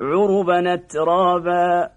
عربا ترابا